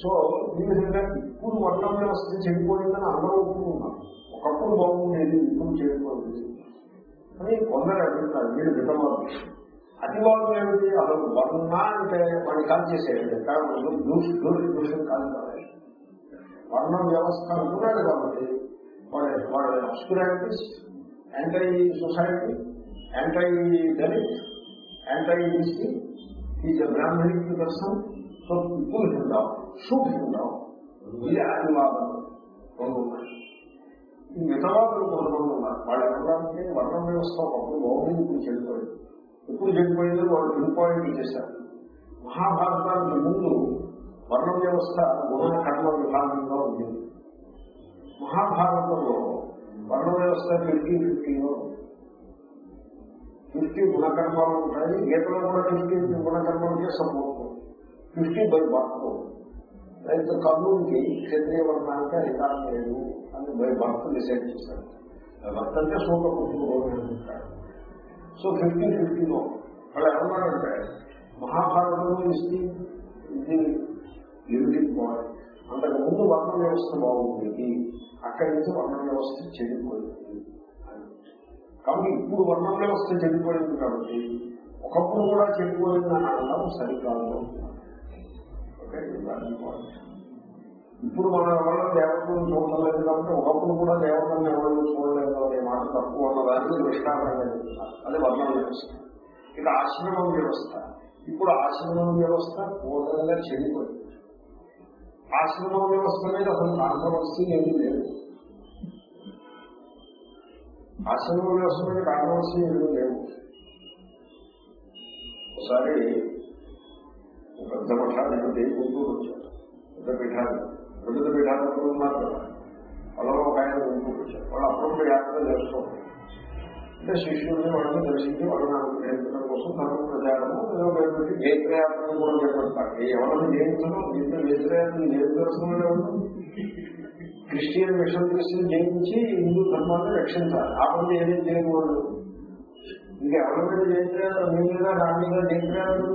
So ఈ విధంగా ఇప్పుడు వర్ణం వ్యవస్థ చెడిపోయిందని అందరూ ఒప్పుకున్నారు ఒకప్పుడు బాగుండేది ఇప్పుడు చెడిపోయింది. అని కొందరు అడుగుతారు వీళ్ళు విధవాళ్ళు అతివాదం ఏమిటి? అసలు వర్ణ అంటే వాడిని కాల్ చేసేయండి. కారణం దూషణ కాదు కాదు వర్ణ వ్యవస్థ అనుకున్నాడు కాబట్టి వాడు వాడు అబ్స్కురాలిటీస్ anti society anti Dalit anti BC is Brahmanic person so ఇప్పుడు హిందాం షూట్ హిందాం ఇది అతివాదం రెండు ఉన్నాయి ఈ మితవాదులు కొంతమంది ఉన్నారు వాళ్ళు ఎక్కడానికి వర్ణ వ్యవస్థ ఒకప్పుడు బాగుంది ఇప్పుడు చెడిపోయింది ఎప్పుడు చెడిపోయిందో వాళ్ళు పిన్ పాయింట్ చేశారు మహాభారతానికి ముందు వర్ణ వ్యవస్థ గుణ కర్మ విభాగంగా ఉంది మహాభారతంలో వర్ణ వ్యవస్థ ఫిఫ్టీ ఫిఫ్టీలో ఫిఫ్టీ గుణకర్మాలు ఉంటాయి గీతలో కూడా ఫిఫ్టీ గుణకర్మాలకే సపోర్ట్ ఫిఫ్టీ బై బర్త్ రైతు కర్ణుడికి క్షత్రియ వర్ణానికి అధికారం లేదు అని భర్త డిసైడ్ చేశాడు భర్త అంటే సోక కుటుంబం సో ఫిఫ్టీ ఫిఫ్టీలో వాళ్ళు ఏమన్నారంటే మహాభారతంలో ఇస్తే ఇది లిమిటింగ్ పాయింట్ అంతకు ముందు వర్ణ వ్యవస్థ బాగుండేది అక్కడి నుంచి వర్ణ వ్యవస్థ చెడిపోయింది కాబట్టి ఇప్పుడు వర్ణ వ్యవస్థ చెడిపోయింది కాబట్టి ఒకప్పుడు కూడా చెడిపోయింది అని అనడం సరికాదు. ఓకే? పాయింట్ ఇప్పుడు మన ఎవరో దేవతలను చూడలేదు కాబట్టి ఒకప్పుడు కూడా దేవతలను ఎవరు చూడలేదు అనే మాట తక్కువ ఉన్నదానికి దృష్టాంతంగా చెప్తున్నారు అది వర్ణ వ్యవస్థ. ఇక ఆశ్రమం వ్యవస్థ. ఇప్పుడు ఆశ్రమం వ్యవస్థ పూర్ణంగా చెడిపోయింది. ఆశ్రమం వ్యవస్థ మీద అసలు కాంట్రవర్సీ ఏమీ లేదు. ఆశ్రమం వ్యవస్థ మీద కాంట్రవర్సీ ఏమీ లేవు ఒకసారి పెద్ద పఠాధిపతి గుంటూరు వచ్చారు పెద్ద పీఠాలు పెద్ద పీఠాధిపతులు ఉన్నారు కదా వాళ్ళలో ఒక ఆయన గుంటూరు వాళ్ళు అప్పుడప్పుడు యాత్ర చేస్తారు అంటే శిష్యుల్ని వాళ్ళని దర్శించి వాళ్ళని అనుగ్రహించడం కోసం ధర్మ ప్రచారము ఏదో పెట్టి జైత్రయాత్రను కూడా చేపడతారు ఎవరిని జయించడం దీంట్లో జైత్రయాత్రను జయించాల్సిన క్రిస్టియన్ మిషన్ క్రిస్టియన్ జయించి హిందూ ధర్మాన్ని రక్షించాలి ఆ పని ఏదైతే చేయకూడదు ఇంకా ఎవరి మీద జయించారు మీ మీద నా మీద జయించారు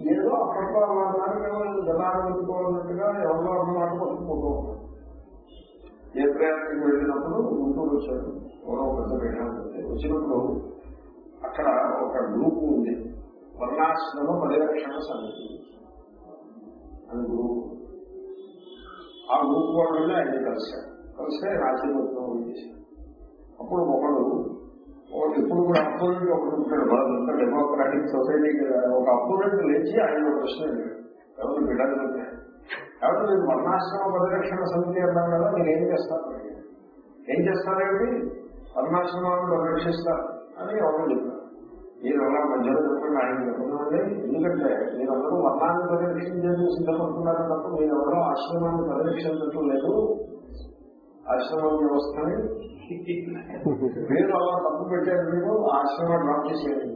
ఏదో అప్పట్లో అన్నారు జనాలు పెట్టుకోవాలన్నట్టుగా ఎవరిలో అన్నమాట పట్టుకుంటూ ఉన్నాం ఏ ప్రయాణానికి వెళ్ళినప్పుడు గుంటూరు వచ్చాడు. ఎవరో పెద్ద ప్రయాణం వచ్చినప్పుడు అక్కడ ఒక గ్రూప్ ఉంది. వర్ణాశ్రమ పరిరక్షణ సమితి అని గ్రూప్. ఆ గ్రూప్ వాళ్ళని ఆయన కలిశారు. కలిస్తే రాజీవర్గం చేశాడు అప్పుడు ఒకడు ఒకటి ఇప్పుడు కూడా అపోనెంట్ ఒకటి ఉంటాడు. వాళ్ళంతా డెమోక్రాటిక్ సొసైటీ కదా ఒక అపోనెంట్ లేచి ఆయన ప్రశ్న ఎవరు బిడ్డలు కాబట్టి మీరు వర్ణాశ్రమ పరిరక్షణ సమితి అన్నాం కదా మీరు ఏం చేస్తారు? ఏం చేస్తారేమిటి వర్ణాశ్రమాలను పరిరక్షిస్తారు అని ఎవరు చెప్పారు. మీరు అలా మధ్యలో చెప్పండి ఆయన చెప్పండి. ఎందుకంటే మీరందరూ వర్ణాన్ని పరిరక్షించేందుకు సిద్ధపడుతున్నారు తప్ప మీరు ఎవరో ఆశ్రమాన్ని పరిరక్షించటం లేదు. ఆశ్రమ వ్యవస్థని మీరు అలా తప్పు పెట్టారు మీరు ఆశ్రమం డ్రాప్ చేసేయండి.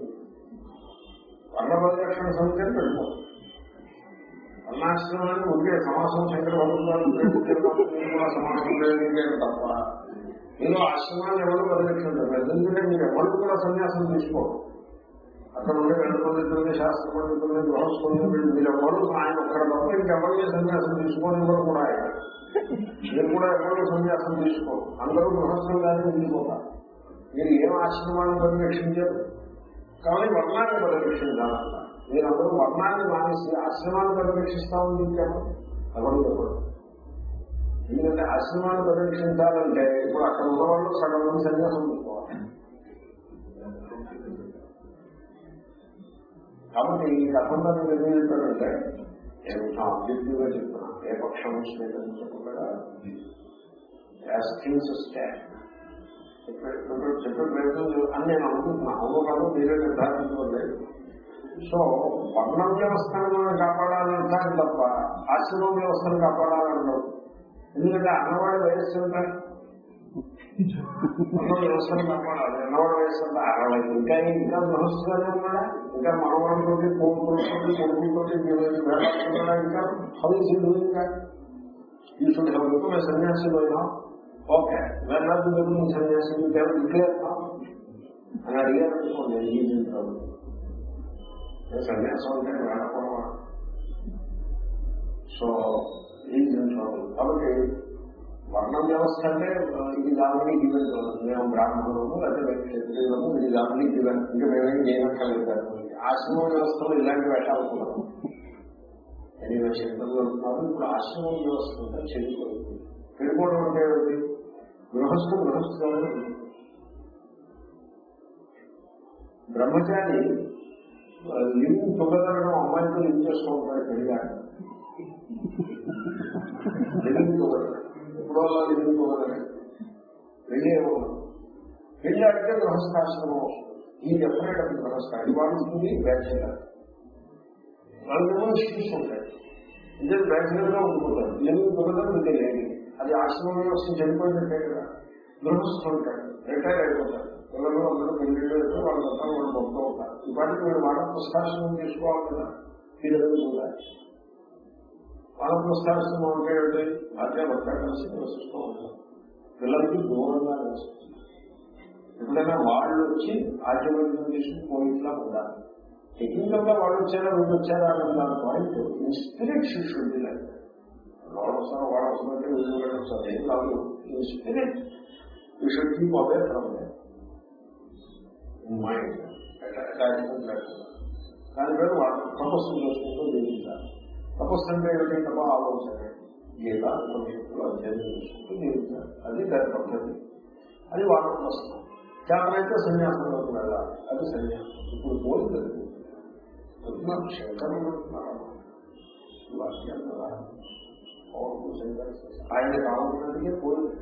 వర్ణ పరిరక్షణ సమితి అని పెట్టుకోండి వర్ణాశ్రమాన్ని ఉండే సమాసం శంకర భగవంతుడు సమాసం లేదు తప్ప మీరు ఆశ్రమాన్ని ఎవరు పరిరక్షించారు ఎందుకంటే మీరు ఎవరు కూడా సన్యాసం తీసుకోరు. అక్కడ ఉండే గణ పండితులని శాస్త్ర పండితులని గృహస్థులని మీరు ఎవరు ఆయన ఒక్కడ తప్ప ఇంకెవరిని సన్యాసం తీసుకోని కూడా ఆయన. మీరు కూడా ఎవరు అర్థం తీసుకోరు అందరూ గృహస్థులుగానే ఉండిపోతారు. మీరు ఏం ఆశ్రమాన్ని పరిరక్షించారు? కానీ వర్ణాన్ని పరిరక్షించాలన్న మీరందరూ వర్ణాన్ని మానేసి ఆశ్రమాన్ని పరిరక్షిస్తామని చెప్పాను ఎవరు చెప్పడం ఎందుకంటే ఆశ్రమాన్ని పరిరక్షించాలంటే ఇప్పుడు అక్కడ ఉన్న వాళ్ళు సగం మంది సన్యాసం తీసుకోవాలి. కాబట్టి ఈ కథంలో నేను ఏం చెప్పానంటే నేను నా ఆబ్జెక్టివ్గా చెప్తున్నా? ఏ పక్షం స్వీకరించకుండా యాజ్ థింగ్స్ స్టాండ్ చెప్పే ప్రయత్నం అని నేను అవును మీరే నిర్ధారించుకోలేదు సో వర్ణ వ్యవస్థను కాపాడాలంటారు తప్ప ఆశ్రమం వ్యవస్థను కాపాడాలన్నారు ఎందుకంటే అన్నవాడి వయస్సు వ్యవస్థను కాపాడాలి. అన్నవాడి వయస్సు అరవై. ఇంకా ఇంకా గృహస్థుగానే ఉన్నాడా ఇంకా మనవాడితోటి కోరుకుంటుంది కొడుకులతో వేలాడుతున్నాడా ఇంకా హౌ ఇస్ ఇంకా ఈ షుడ్ హ్యావ్ బికమ్ సన్యాసి పోయినా ఓకే వేలాడు బికమ్ సన్యాసి కేవలం డిక్లేర్ అని అడిగారు అనుకోండి ఈ సన్యాసం అంటే వెళ్ళకపోవా సో ఈజ్ ఇన్ ట్రబుల్ కాబట్టి వర్ణం వ్యవస్థ అంటే ఇది దానిని గివెన్ మేము బ్రాహ్మణులము లేకపోతే క్షత్రియులము ఇది దానిని గివెన్ ఇంకా మేమేం చేయనక్కర్లేదు ఆశ్రమ వ్యవస్థలో ఇలాంటి వేషాలు కూడా ఎనివే శంకర్లు అంటున్నారు ఇప్పుడు ఆశ్రమ వ్యవస్థ ఉంటే చెడిపోయింది చెడిపోవడం అంటే ఏమిటి? గృహస్థు గృహస్థులని బ్రహ్మచారి లింగ్ తొగదనడం అమ్మాయితో లింక్ చేస్తూ ఉంటాడు పెళ్ళాడు. లింగ్ తుగదరం ఎప్పుడో అలా లింగ్ తుగదరం పెళ్ళి పెళ్ళి అంటే గృహస్థాశ్రమం. వస్తుంది ఈ ఎప్పుడైతే గృహస్థ అది వాడుతుంది బ్యాచులర్. వాళ్ళేమో ఇష్యూస్ ఉంటాయి ఇద్దరు బ్యాచులర్గా ఉంటున్నారు. లింగ్ తుగదరం ఇది లేదు. అది ఆశ్రమంలో వ్యవస్థ చనిపోయినట్టే కదా. గృహస్థులు ఉంటాడు రిటైర్ అయిపోతాడు పిల్లలు అందరూ పెళ్ళిళ్ళు అయితే వాళ్ళంతా వాళ్ళు గొప్ప ఉంటారు. ఇప్పటికి మీరు వాళ్ళ పుస్తకాశ్రమం తీసుకోవాలి కదా. పిల్లలు కూడా వాళ్ళ పుస్తకాశ్రమం అంటే ఏంటి? భార్య భర్త కలిసి నివసిస్తూ ఉంటారు పిల్లలకి దూరంగా నివసిస్తుంది ఎప్పుడైనా వాళ్ళు వచ్చి ఆచరణ తీసుకుని పోయిట్లా ఉండాలి. టెక్నికల్గా వాళ్ళు వచ్చారా వీళ్ళు వచ్చారా అన్న దాని పాయింట్ స్పిరిట్ శిష్యుడి వాళ్ళు వస్తారు వాళ్ళు వస్తున్నట్టు వీళ్ళు వీళ్ళు వస్తారు ఏం కాదు ఈ spirit you should keep away from mind attachment లేకుండా దాని పేరు వాళ్ళు తపస్సు చేసుకుంటూ జీవించాలి. తపస్సు అంటే ఏమిటి? తప్ప ఆలోచన. గీత ఉపనిషత్తులు అధ్యయనం చేసుకుంటూ జీవించాలి. అది దాని పద్ధతి. అది వాళ్ళ ప్రశ్న చేతనైతే సన్యాసంలోకి వెళ్ళాలి. అది సన్యాసం. ఇప్పుడు పోయింది అది. చెప్తున్నాను శంకరులు అంటున్నారు. ఈ వాక్యం కదా పవర్ఫుల్ సెంటెన్సెస్ ఆయన కావాలన్నదిగే పోయింది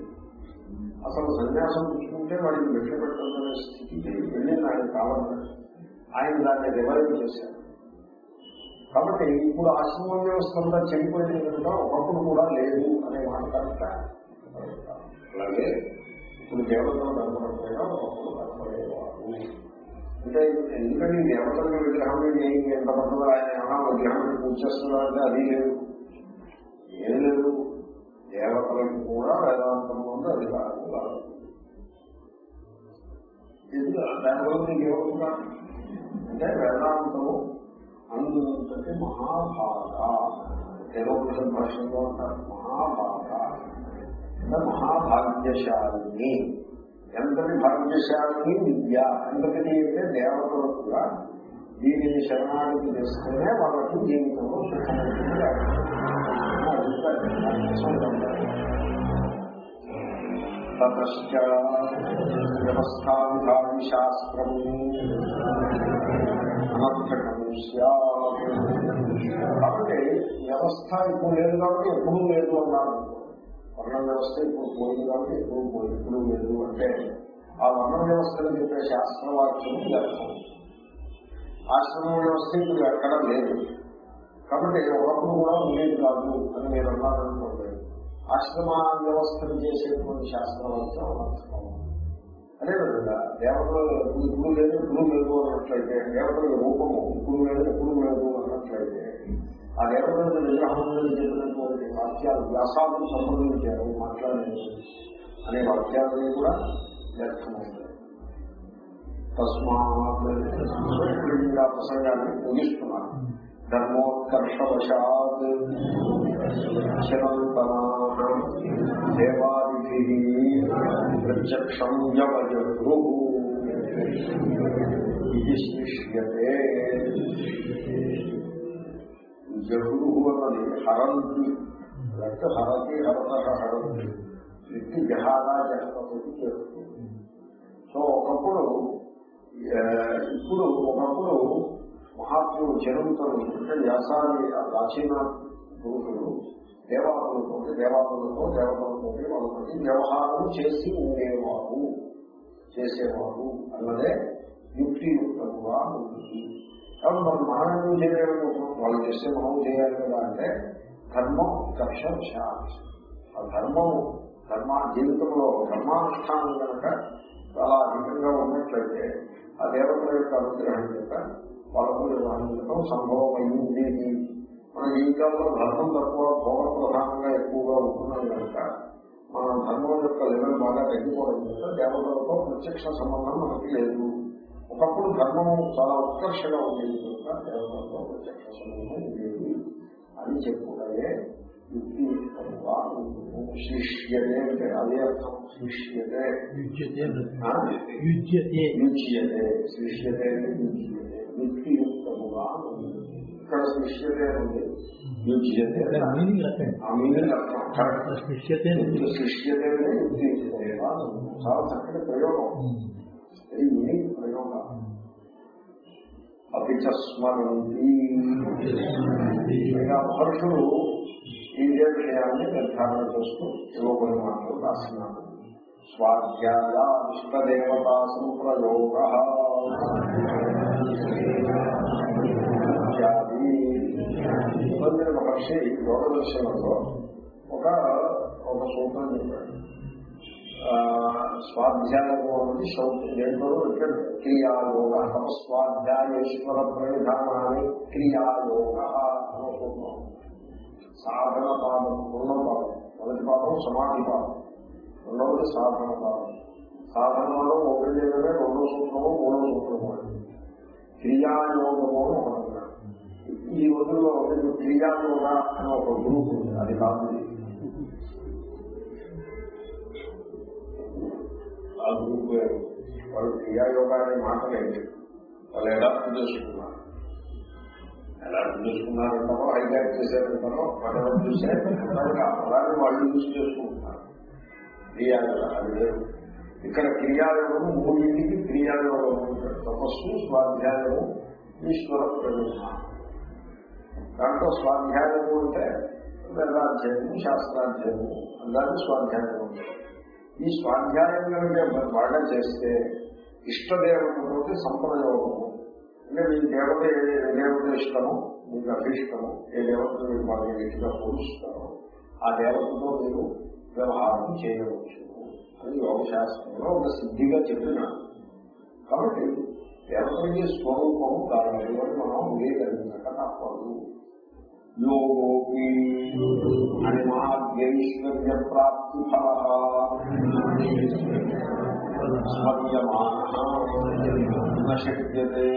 అసలు సన్యాసం తీసుకుంటే వాడికి భిక్ష పెట్టాలనే స్థితికి వెళ్ళింది ఆయన కావాలన్నాడు ఆయన దాన్ని రివైవ్ చేశారు కాబట్టి ఇప్పుడు ఆశ్రమ వ్యవస్థ అంతా చెడిపోయింది కనుక ఒకప్పుడు కూడా లేదు అనే మాట కనుక అలాగే ఇప్పుడు దేవతలు కనపడకపోయినా ఒకప్పుడు కనపడేవారు. అంటే ఎందుకంటే ఈ దేవతల విగ్రహం ఎంత పడుతుందో ఆయన ఏమన్నా విగ్రహం పూజ చేస్తున్నారంటే అది లేదు. ఏం లేదు దేవతలకు కూడా వేదాంతం ఉంది అధికారం కాదు. దానివల్ల మీకు ఏమవుతున్నా అంటే వేదాంతము అందుకంటే మహాభాగ. తెలుగు భాషలో అంటారు మహాభాగ. అంటే మహాభాగ్యశాలిని. ఎంతటి భాగ్యశాలిని? విద్య. ఎంతటి అంటే దేవతలు కూడా దీనిని శరణాగతి చేస్తేనే వాళ్ళకి జీవితంలో సుఖమవుతుంది తతశ్చ వ్యవస్థా విధాని అనర్థకం కాబట్టి వ్యవస్థ ఇప్పుడు లేదు కాబట్టి ఎప్పుడూ లేదు అన్నారు. వర్ణ వ్యవస్థ ఇప్పుడు పోయింది కాబట్టి ఎప్పుడు పోయింది ఇప్పుడు లేదు అంటే ఆ వర్ణ వ్యవస్థను చెప్పే శాస్త్రవాక్యం వ్యర్థం ఆశ్రమ వ్యవస్థ ఇప్పుడు ఎక్కడ లేదు. కాబట్టి ఒకప్పుడు కూడా ఉండేది కాదు అని మీరు అన్నారనుకోండి. ఆశ్రమ వ్యవస్థను చేసేటువంటి శాస్త్రవాక్యం అనర్థం అదేవిధంగా దేవతలు ఇప్పుడు లేదు ఇప్పుడు లేదు అన్నట్లయితే దేవతల రూపము ఇప్పుడు లేదు ఎప్పుడు లేదు అన్నట్లయితే ఆ దేవతలకు నిజాహంలో చెప్పినటువంటి వాక్యాలు వ్యాసాలకు సంబంధించారు మాట్లాడలేదు. అనే వాక్యాలని కూడా వ్యర్థమవుతాయి తస్మాత్ ప్రసంగాన్ని ముగిస్తున్నారు ధర్మోత్కర్షవశాత్ చిరంతనా దేవాది ప్రత్యక్షం యవజరు ఇది శిష్యతే అన్నది హరంతి లేకపోతే హరతి హరత హరంతి వ్యక్తి జహారా జహపతి సో ఒకప్పుడు ఇప్పుడు ఒకప్పుడు మహాత్ములు చరిత్రలు అంటే వ్యాసాన్ని ఆ ప్రాచీన గురువులు దేవాలయంతో దేవాలయంతో దేవతలతో వాళ్ళతో వ్యవహారం చేసి ఉండేవారు. చేసేవారు. అన్నదే యుక్తియుక్తంగా ఉంటుంది. కాబట్టి మనం మహారాజు ఎందుకు వాళ్ళు చేస్తే మనం చేయాలి కదా అంటే ధర్మం కర్ష ఆ ధర్మము ధర్మ జీవితంలో ధర్మానుష్ఠానం కనుక చాలా అధికంగా ఉన్నట్లయితే ఆ దేవతల యొక్క అనుగ్రహం యొక్క వాళ్ళకు నిర్వహించడం సంభవం మన జీవితంలో ధర్మం తక్కువ భోగం ప్రధానంగా ఎక్కువగా ఉంటున్నాం కనుక మన ధర్మం యొక్క లెవెల్ బాగా తగ్గిపోవడం కనుక దేవతలతో ప్రత్యక్ష సంబంధం మనకి లేదు. ఒకప్పుడు ధర్మం చాలా ఉత్కర్షగా ఉండేది కనుక దేవతలతో ప్రత్యక్ష సంబంధం లేదు అని చెప్పుకుంటే శిష్యతే అంటే అదే అర్థం శిష్యతే యుజ్యతే ఆ? యుజ్యతే యుజ్యతే శిష్యతే అంటే యుజ్యతే యుక్తియుక్తముగా ఉంది. ఇక్కడ శిష్యతే ఉంది యుజ్యతే ఇక్కడ మీనింగ్ రాకండి ఆ మీనింగ్ అర్థం కరెక్ట్ సృష్యతే శిష్యతే అంటే యుక్తియుక్తముగా ఉంది. చాలా చక్కటి ప్రయోగం ఇది యూనిక్ ప్రయోగం అపిచ స్మరంతి పైగా మహర్షులు ఇదే విషయాన్ని నిర్ధారణ చేస్తూ ఏవో కొన్ని మాటలు రాస్తున్నారు స్వాధ్యాయ ఇష్టదేవతా సంప్రయోగ ఇత్యాది ఇబ్బంది మహర్షి యోగ దర్శనంలో ఒక ఒక సూత్రం చెప్పాడు. ఆ, స్వాధ్యాయము అనేది శౌత్యం దేంట్లో ఇక్కడ క్రియాయోగ తపస్వాధ్యాయేశ్వర ప్రవిధానాన్ని క్రియాయోగ అనే సూత్రం సాధన పాదం రెండవ పాదం మొదటి పాదం సమాధి పాదం రెండవది సాధన పాదం సాధనలో ఒకటి చేయడమే రెండో సూత్రము మూడో సూత్రము క్రియాయోగము అని ఒకటి ఈ రోజుల్లో మీకు క్రియాయోగ అని ఒక గ్రూప్ ఉంది. అది కాదు. ఆ గ్రూప్ వాళ్ళు క్రియాయోగా అనే మాట లేదు వాళ్ళు అడాప్ట్ చేసుకున్నారు. అడాప్ట్ చేసుకున్నారంటారో హైలైట్ చేశారంటారో మనం చూసారంటారో ఆ పదాన్ని వాళ్ళు యూజ్ చేసుకుంటున్నారు క్రియాయోగ అది లేదు ఇక్కడ క్రియాయోగము మూడింటికి క్రియాయోగము ఉంటాడు తపస్సు స్వాధ్యాయము ఈశ్వర ప్రయోజనం దాంట్లో స్వాధ్యాయము అంటే వేదాధ్యాయము శాస్త్రాధ్యాయము అందరికీ స్వాధ్యాయము ఉంటుంది ఈ స్వాధ్యాయం కనుక బాగా చేస్తే ఇష్టదేవతతోటి సంప్రయోగము అంటే మీ దేవత ఏ దేవత ఇష్టము? మీకు అభిష్టము ఏ దేవతను మీరు బాగా గట్టిగా పోలుస్తారో ఆ దేవతతో మీరు వ్యవహారం చేయవచ్చు అని యోగశాస్త్రంలో ఒక సిద్ధిగా చెప్పినాడు కాబట్టి దేవతకి స్వరూపము కాదు అని మనం అంగీకరించక తప్పదు. యోగోపి అనిమాద్యైశ్వర్య ప్రాప్తి స్మర్యమాన శక్యతే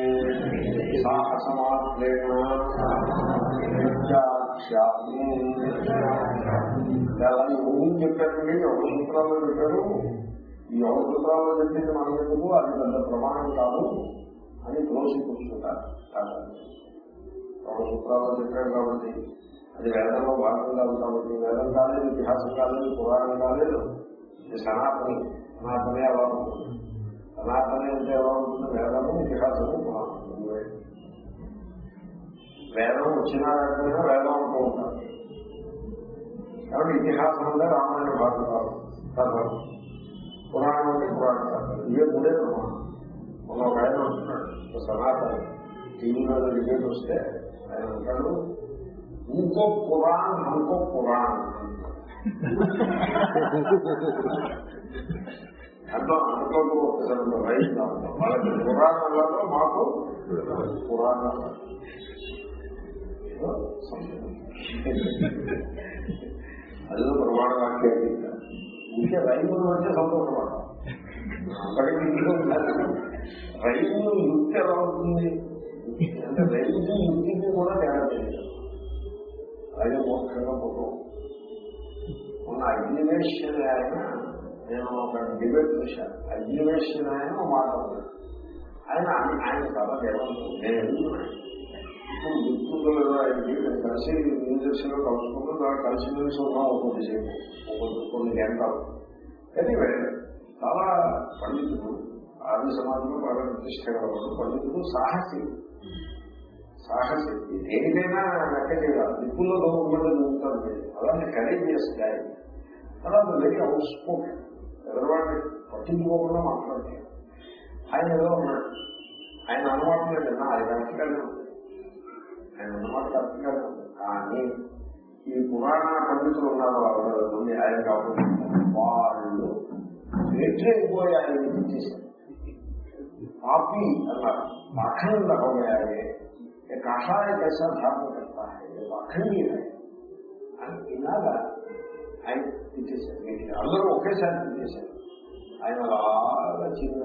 సాహసమాత్రేణ విద్యాఖ్యాతి అలా చెప్పారండి యోగ సూత్రాల్లో చెప్పారు ఈ యోగ సూత్రాల్లో చెప్పింది మన ఎందుకు అది పెద్ద ప్రమాణం కాదు. అని దోషిపుచ్చుకుంటారు కూర్చుంటారు యోగ సూత్రాల్లో చెప్పారు కాబట్టి అది వేదంలో భాగం కాదు కాబట్టి వేదం కాలేదు ఇతిహాసం కాలేదు పురాణం కాలేదు ఇది సనాతనం సనాతనే అలా ఉంటుంది. సనాతనే అంటే ఎలా ఉంటుంది వేదము ఇతిహాసము పురాణం వేదం వచ్చినా లేకపోయినా వేదం అంటూ ఉంటారు. కాబట్టి ఇతిహాసం అంటే రామాయణ భారతాలు కథలు పురాణం అంటే పురాణ కథలు. ఇవే మూడే ప్రమాణం మొన్న ఒక ఆయన అంటున్నాడు ఒక సనాతన. టీవీలో డిబేట్ వస్తే ఆయన అంటాడు ఇంకో పురాణం ఇంకో పురాణం. అంటే అనుకోకు ఒకసారి రైతు వాళ్ళకి పురాణాలలో మాకు పురాణాలు. అదే ప్రమాణ వాక్యం. ఇంకా రైతులు అంటే సంతోషపడతాం అక్కడికి ఇంట్లో రైతు యుక్తి ఎలా ఉంటుంది? అంటే రైతు యుక్తికి కూడా తేడా చేయాలి అలాగే మోక్షంగా పోతాం మొన్న అగ్నివేశ్వరి ఆయన నేను ఒక డిబేట్ చూశాను. అగ్నివేషన్ ఆయన ఒక మాట ఆయన ఆయన చాలా దేవంతుడు నేను ఇప్పుడు గుర్తుందో ఆయనకి నేను కలిసి లో కలుసుకుంటూ నాకు కలిసి మెలిసి ఉన్నాం ఒక్కొక్క సేపు ఒక్కొక్క కొన్ని గంటలు. ఎనివే చాలా పండితుడు ఆది సమాజంలో బాగా ప్రతిష్ట కలవాడు పండితుడు సాహసి. సాహసి దేనికైనా లెక్క చేయాలి. నిప్పుల్లో దోమకుండా దొరుకుతాడు అలాంటి కరేజియస్ గాయ తర్వాత వెరీ అవుట్ స్పోక్ ఎదరవాడిని పట్టించుకోకుండా మాట్లాడతాడు ఆయన ఏదో ఉన్నాడు ఆయన అనుమానం లేదన్నా అది కరెక్ట్గానే ఉంది ఆయన అన్నమాట కరెక్ట్గానే ఉంది కానీ ఈ పురాణ పండితులు ఉన్నారు వాళ్ళు మంది ఆయన కాబట్టి వాళ్ళు వ్యతిరేకపోయి ఆయన ఇచ్చేసారు पापी अल्लाह पाखंड हो गया है ये कषाय कैसा धर्म करता है ये पाखंडी है అని ఇలాగా ఆయన ఇచ్చేసారు వీటిని అందరూ ఒకేసారి ఇచ్చేసారు ఆయన అలా చిన్న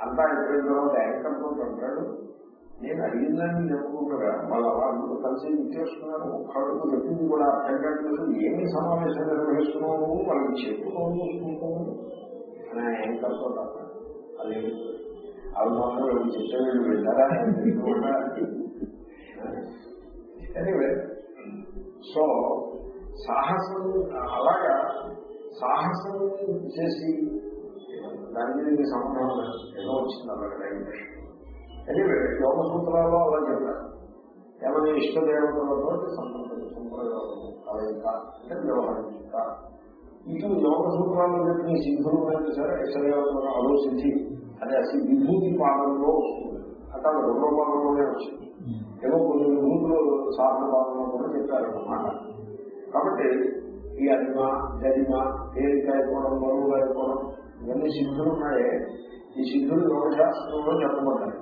అంతా అయిపోయిన తర్వాత యాంకర్తో అంటాడు నేను అడిగిందని చెప్పుకుంటున్నా వాళ్ళు అలా అందరూ కలిసి వచ్చి ఇచ్చేస్తున్నారు ఒక్కడికి చెప్పింది కూడా అర్థం కావట్లేదు ఏమి సమావేశం నిర్వహిస్తున్నావు? వాళ్ళకి చెప్పుకోవాలి చూసుకుంటాము అని ఆయన ఏం కలుపుకుంటా అది అవి మాత్రం వీళ్ళు వెళ్ళారా సో సాహసం అలాగా సాహసం చేసి దాని మీద మీకు సంబంధం లేదు. ఏదో వచ్చింది అలాగే డైమెన్షన్ ఎనీవే యోగ సూత్రాల్లో అలా చెప్పారు. ఏమైనా ఇష్టదేవతలతో సంబంధం సంప్రయోగం కలయిక అంటే వ్యవహరించుట. ఇటు యోగ సూత్రాల్లో చెప్పిన సిద్ధులు అనేది సరే ఇష్టదేవతలు ఆలోచించి సిద్ధి అది అసలు విభూతి పాదంలో వస్తుంది. అంటే అది రెండో పాదంలోనే వచ్చింది. ఏమో కొన్ని విభూతులు సాధన భావంలో కూడా చెప్పారన్నమాట కాబట్టి ఈ అనిమ గరిమ తేలిక అయిపోవడం బరువుగా అయిపోవడం ఇవన్నీ సిద్ధులు ఉన్నాయే. ఈ సిద్ధులు యోగశాస్త్రంలో చెప్పబడ్డాయి.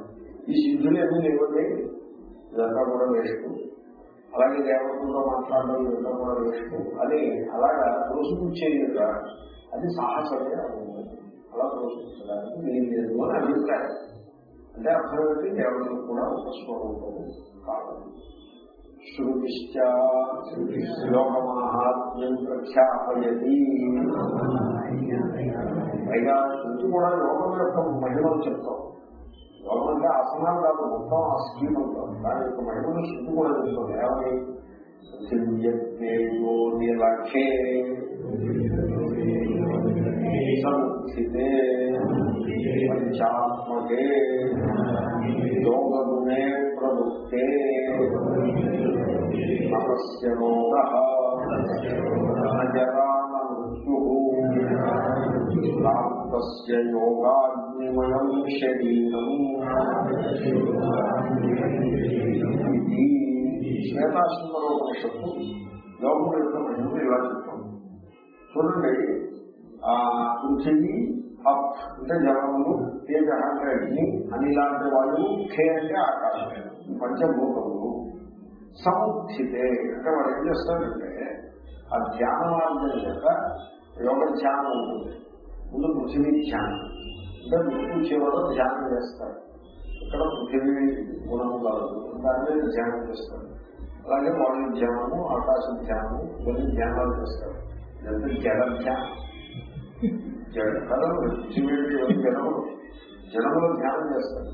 ఈ సిద్ధులు ఎన్ని లేవండి? ఇదంతా కూడా వేసుకు అలాగే దేవతలతో మాట్లాడడం ఇదంతా కూడా వేస్ట్ అని అలాగా తోసిపుచ్చేది కదా అది సాహసమే అలా తోసిపుచ్చడానికి వీలు లేదు అని అభిప్రాయం. అంటే అర్థం ఏంటి దేవతలు కూడా ఒక స్వరూపము కాదు శృతిశ్చ ప్రఖ్యాపయతి. పైగా శృతి కూడా లోకం యొక్క మహిమలు చెప్తాం. లోకం అంటే ఆసనాలు కాదు మొత్తం ఆ స్కీమ్ అంటాం దాని యొక్క మహిమను శృతి కూడా చెప్తాం. ఏమని? పృథివ్యజ్ఞేయో నిలఖే సంస్థితే పంచాత్మకే యోగగుణే ప్రవృత్తే నమస్య రోగ యోగాగ్నిమయం శరీరం. ఇది శ్వేతాశ్వరోపనిషత్తు యోగం యొక్క మహిమను ఇలా చెప్తాం. చూడండి ఆ పృథివీ అప్ అంటే జలములు తేజ అంటే అగ్ని అనిలాంటి వాయువు ఖే అంటే ఆకాశం పంచభూతములు సముత్థితే అంటే వాడు ఏం చేస్తాడంటే ఆ ధ్యాన మార్గం యొక్క యోగ ధ్యానం ఉంటుంది. ముందు పృథివీ ధ్యానం. అంటే మృత్యు చివరలో ధ్యానం చేస్తాడు. ఇక్కడ పృథివీ గుణం కలదు దాని మీద ధ్యానం చేస్తాడు. అలాగే వాయు ధ్యానము ఆకాశ ధ్యానము ఇవన్నీ ధ్యానాలు చేస్తాడు. ఇదంతా జడ ధ్యానం. జడ కథలు పృథివీ ఇవన్నీ ధ్యానం చేస్తారు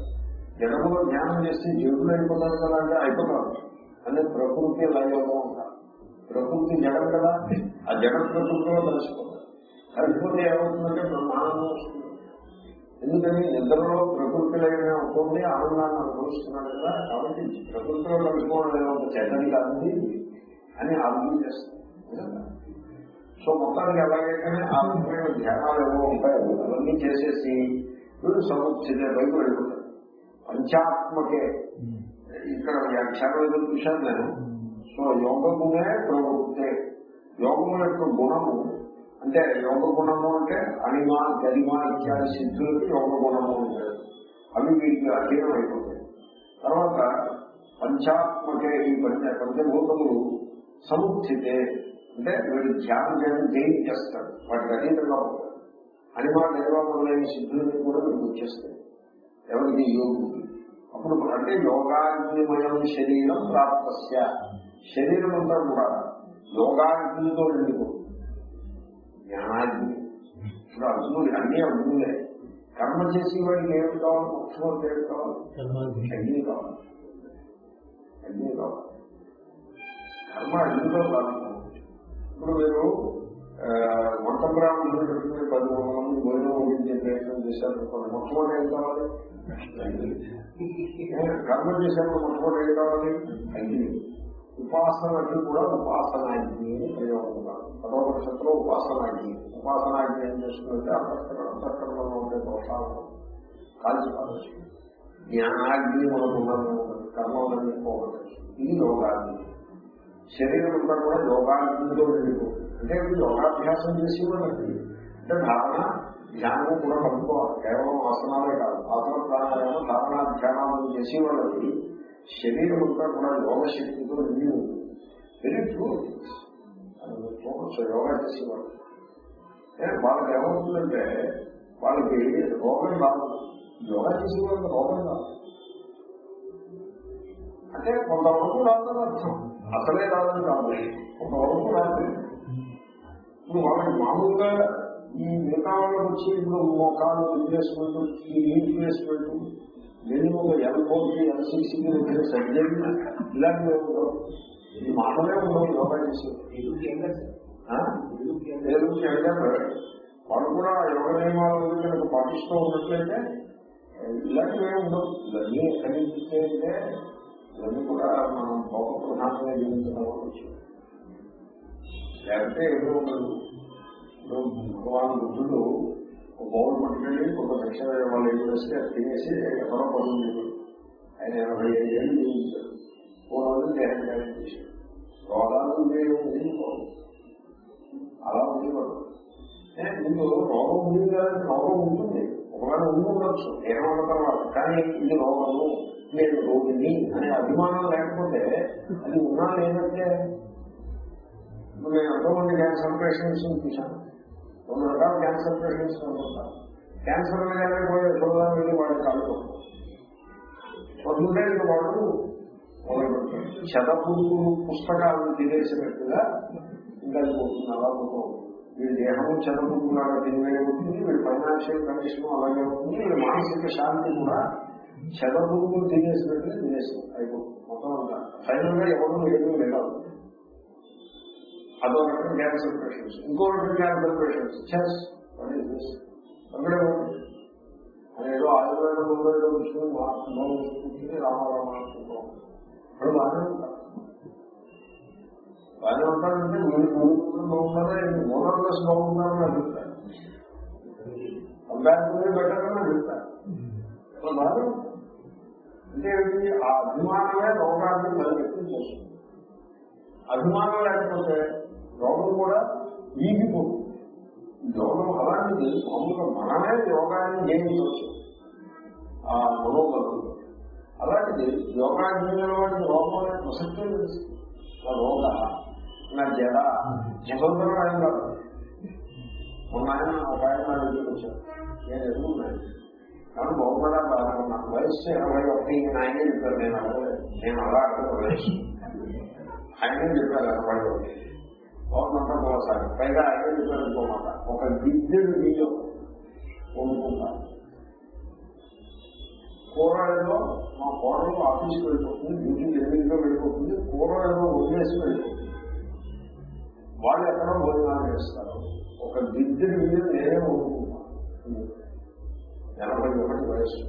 జడములో ధ్యానం చేసి జడులు అయిపోతారు కదా అంటే అయిపోతారు అంటే ప్రకృతి లయంలో ఉంటారు ప్రకృతి జడం కదా ఆ జడ ప్రకృతిలో కలిసిపోతారు కలిసిపోతే ఏమవుతుందంటే బ్రహ్మాండం వస్తుంది. ఎందుకని? నిద్రలో ప్రకృతి లయమే ఉంటుంది ఆనందాన్ని అనుభవిస్తున్నాడు కదా. కాబట్టి ప్రకృతిలో కలిసిపోవడం ఏదో ఒక చెడ్డది కాదు అని ఆలోచన చేస్తారు సో మొత్తానికి ఎలాగైతే ఆ విధమైన ధ్యానాలు ఏవో ఉంటాయి. అవన్నీ చేసేసి వీడు సముచితే బయట వెళ్ళిపోతాడు. పంచాత్మకే. ఇక్కడ వ్యాఖ్యానం ఏదో చూశాను నేను. సో యోగమునే ప్రవృత్తే. యోగము యొక్క గుణము అంటే యోగ గుణము అంటే అణిమ గరిమ ఇత్యాది సిద్ధులకి యోగ గుణము ఉంటాయి. అవి వీటికి అధీనం అయిపోతాయి తర్వాత పంచాత్మకే ఈ పంచ పంచభూతములు సముచితే అంటే వీడు ధ్యానం చేయడం దేని చేస్తాడు వాటికి అతీతంగా ఉంటాడు అణిమ గరిమ మొదలైన సిద్ధులని కూడా వీడికి వచ్చేస్తాయి ఎవరికి యోగుకి అప్పుడు అంటే యోగాగ్నిమయం శరీరం ప్రాప్తస్య. శరీరం అంతా కూడా యోగాగ్నితో నిండిపోతుంది. జ్ఞానాగ్ని. ఇప్పుడు అర్జునుడు అన్ని అర్జునులే. కర్మ చేసి వాడికి ఏమి కావాలి? ముఖ్యమంత్రి ఏమి కావాలి? అగ్ని కావాలి. అగ్ని కావాలి. కర్మ అగ్నితో కాదు. ఇప్పుడు మీరు వంట బ్రాహ్మణులు పెట్టుకుని పది వందల మంది భోజనం వడ్డించే ప్రయత్నం చేశారు మొట్టమొదటి ఏం కావాలి? కర్మ చేశారు మొట్టమొదటి ఏం కావాలి? అగ్ని ఉపాసనకి కూడా ఉపాసనాగ్ని అని ప్రయోగం కాదు పదోపనిషత్తులో ఉపాసనాగ్ని ఉపాసనాగ్ని ఏం చేసుకుంటే అంతఃకరణ అంతఃకరణలో ఉండే దోషాలను కాల్చి పారేస్తుంది జ్ఞానాగ్ని మనకు ఉన్నాము కర్మలని పోగొట్టచ్చు ఇది యోగాగ్ని శరీరం అంతా కూడా యోగాగ్నితో వెళ్ళిపోతుంది అంటే ఇప్పుడు యోగాభ్యాసం చేసి వాళ్ళకి అంటే ధారణ ధ్యానము కూడా కలుపుకోవాలి కేవలం ఆసనాలే కాదు. ఆసన ప్రాణాయామం ధారణ ధ్యానాలు చేసి వాళ్ళకి శరీరం అంతా కూడా యోగ శక్తితో నిండి ఉంటుంది. వెరీ ట్రూ చూడొచ్చు. యోగా చేసేవాళ్ళు వాళ్ళకి ఏమవుతుందంటే వాళ్ళకి రోగం రాదు. యోగా చేసే వాళ్ళకి రోగం రాదు. అంటే కొంతవరకు రాదని అర్థం. అసలే రాదని కాదు కొంతవరకు రాదు. ఇప్పుడు వాళ్ళకి మామూలుగా ఈ మిగతా వాళ్ళకి వచ్చి ఇప్పుడు మోకాలు రిప్లేస్మెంట్ ఈ రీప్లేస్మెంట్ నేను ఒక ఎల్ఓకి ఎల్సీసీకి వచ్చే సర్జరీ ఇలాంటివి ఉండవు. ఇది మాటలే ఉండవు యోగా చేసి ఏదో వాళ్ళు కూడా యోగ నియమాలు కనుక పాటిస్తూ ఉన్నట్లయితే ఇలాంటివి ఏమి ఉండవు. ఇవన్నీ ఎక్కడి నుంచి అంటే ఇవన్నీ కూడా మనం భోగ ప్రధానంగా జీవించడం వచ్చు. లేకపోతే ఏదో ఉండదు ఇప్పుడు భగవాన్ బుద్ధుడు ఒక బౌల్ పట్టుకెళ్ళి కొంత దక్షిణ వాళ్ళు ఏం చేస్తే తినేసి ఎవరో పడుతుంది ఆయన ఎనభై ఐదు ఏళ్ళు జీవించాడు. ఓ రోజు దేహం త్యాగం చేశాడు. రోగాలు ఉండేది అలా ఉండేవాడు. ముందు రోగం ఉంది కదా రోగం ఉంటుంది. ఒకవేళ ఉండి ఉండొచ్చు. ఏమన్న తర్వాత. కానీ ఇది రోగము. నేను రోగిని అనే అభిమానం లేకపోతే అది ఉన్నా లేదంటే ఇప్పుడు నేను ఎంతో మంది క్యాన్సర్ పేషెంట్స్ చూశాను రెండు రకాల క్యాన్సర్ పేషెంట్స్ అనుకుంటాను క్యాన్సర్ మీద పోయి చూడడానికి వెళ్ళి వాడి కాదు పొద్దున్నే ఇంకా వాడు మొదలు పెడతాడు శతపురుగులు పుస్తకాలను తినేసినట్టుగా ఇంకా అది పోతుంది అలా పోతూ ఉంటుంది. వీడి దేహము చదవకుంటున్నాడు దీనివే ఉంటుంది వీడి ఫైనాన్షియల్ కండిషన్ అలాగే ఉంటుంది వీడి మానసిక శాంతి కూడా చదవకుంటులు తినేసినట్టుగా తినేస్తుంది అయిపోతుంది. మొత్తం అంతా. ఫైనల్గా ఎవరు ఏమీ లేదు అదో రకం క్యాన్సర్ పేషెంట్స్ ఇంకో రకం క్యాన్సర్ పేషెంట్స్ చెస్ అక్కడే ఉంది అనేదో ఆయుర్వేదం విషయం కూర్చుని రామారామ అనుకుంటాం ఇప్పుడు బాగానే ఉంటారు బాగానే ఉంటారంటే మీరు బాగున్నారా ప్లస్ బాగున్నారని అడుగుతారు కంపారిటివ్లీ బెటర్ అని అడుగుతారు బాగానే అంటే ఏంటి? ఆ అభిమానమే రోగాన్ని పరిగెత్తి చేస్తుంది. అభిమానం లేకపోతే రోగం కూడా ఈగిపోతుంది యోగం అలాంటిది మామూలుగా మనమే యోగాన్ని జయించవచ్చు ఆ మనోబలం. అలాంటిది యోగాజ్ఞంలో వాటి రోగం అనే ప్రసక్తే లేదు రోగ నా జడ జగోదరం ఆయన కాదు మొన్న ఆయన ఒక ఆయన నా దగ్గరికి వచ్చారు. నేను ఎదుగున్నాను. కాబట్టి బాగుపడాలి బాగా నాకు వయస్సు ఇరవై ఒకటి ఆయన చెప్పారు నేను నేను అలా అడగదు ఆయన చెప్పారు ఇరవై ఒకటి? గవర్నమెంట్ కొనసాగి పైగా ఆయన చెప్పారు ఇంకో మాట ఒక విద్యుడు బియ్యం వండుకుంటారు కూరలో మా కోడలు ఆఫీస్కి వెళ్ళిపోతుంది డ్యూటీ ఎనిమిదిలో వెళ్ళిపోతుంది కూరలో వదిలేసి వెళ్ళిపోతుంది. వాళ్ళు ఎక్కడో భోజనాలు చేస్తారు. ఒక విద్యుడు మీద నేనే వండుకుంటాను ఎనభై ఒకటి వయసు